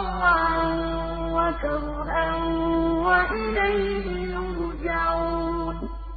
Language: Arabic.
طَوْعًا وَكَرْهًا وَإِلَيْهِ